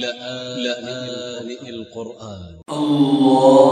لآن القرآن. الله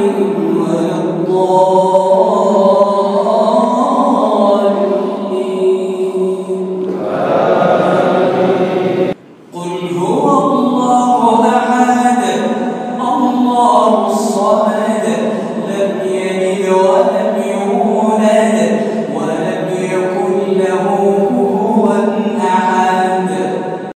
عليهم ولا الضالين